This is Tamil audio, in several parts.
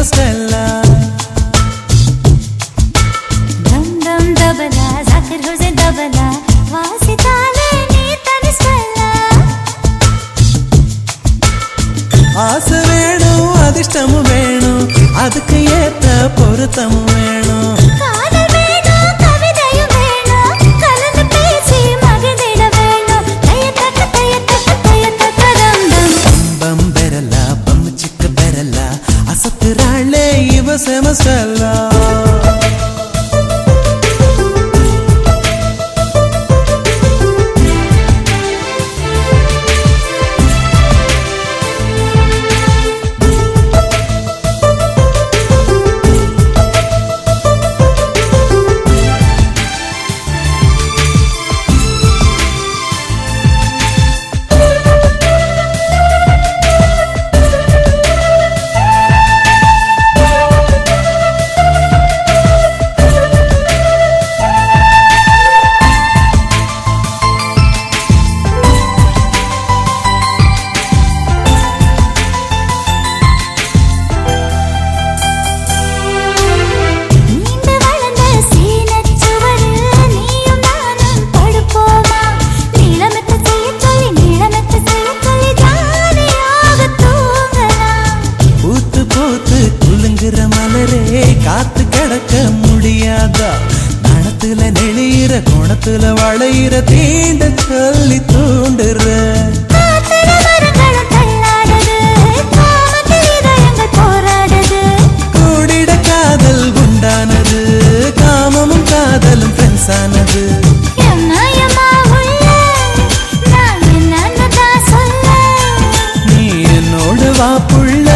Compostela Dum dum dabala, zakir ho ze dabala, vasita leni tanistella ஆசை வேணும் அதிர்ஷ்டமும் வேணும் அதுக்கு ஏத்த பொருத்தமும் வேணும் same as கோணத்துல வளையிற தீண்ட சொல்லி தூண்டுற. கூடிட காதல் உண்டானது காமமும் காதலும் ஃப்ரெண்ட்ஸ் ஆனது. நீ என்னோடு வா புள்ள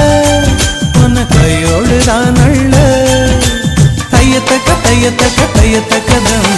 உன்னை தையத்தக்க தையத்தக்க தையத்தக்கதம்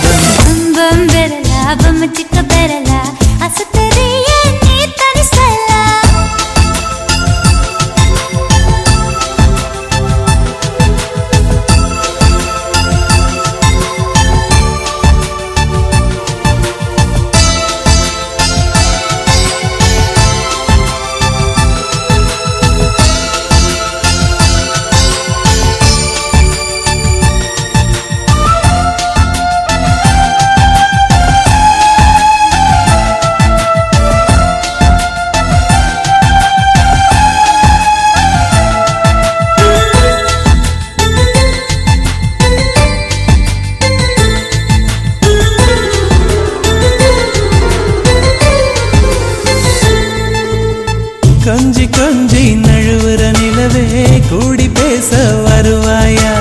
கொஞ்சி கொஞ்சி நழுவுற நிலவே கூடி பேச வருவாயா?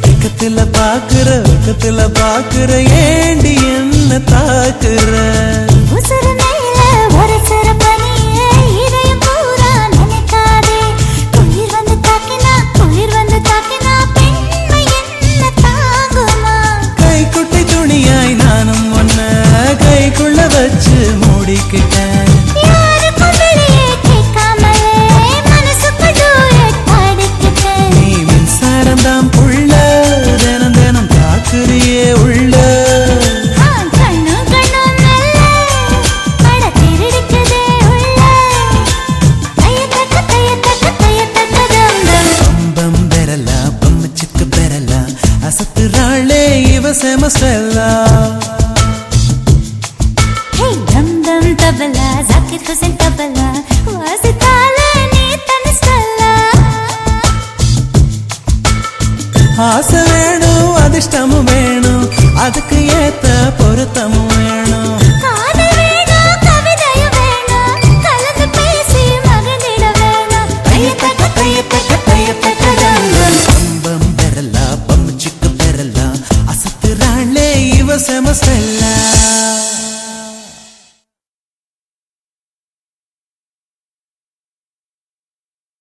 பக்கத்துல பாக்குற பக்கத்துல பாக்குற ஏண்டி என்ன தாக்குற? அசத்துறாளே இவ செம ஸ்டெல்லா ஹே டம் டம் தபலா ஜாக்கித் ஹுசைன் தபலா வாசித்தாலே நீ தனி ஸ்டெல்லா ஆச வேணும் அதிர்ஷ்டமும் வேணும் அதுக்கு besemos el lado.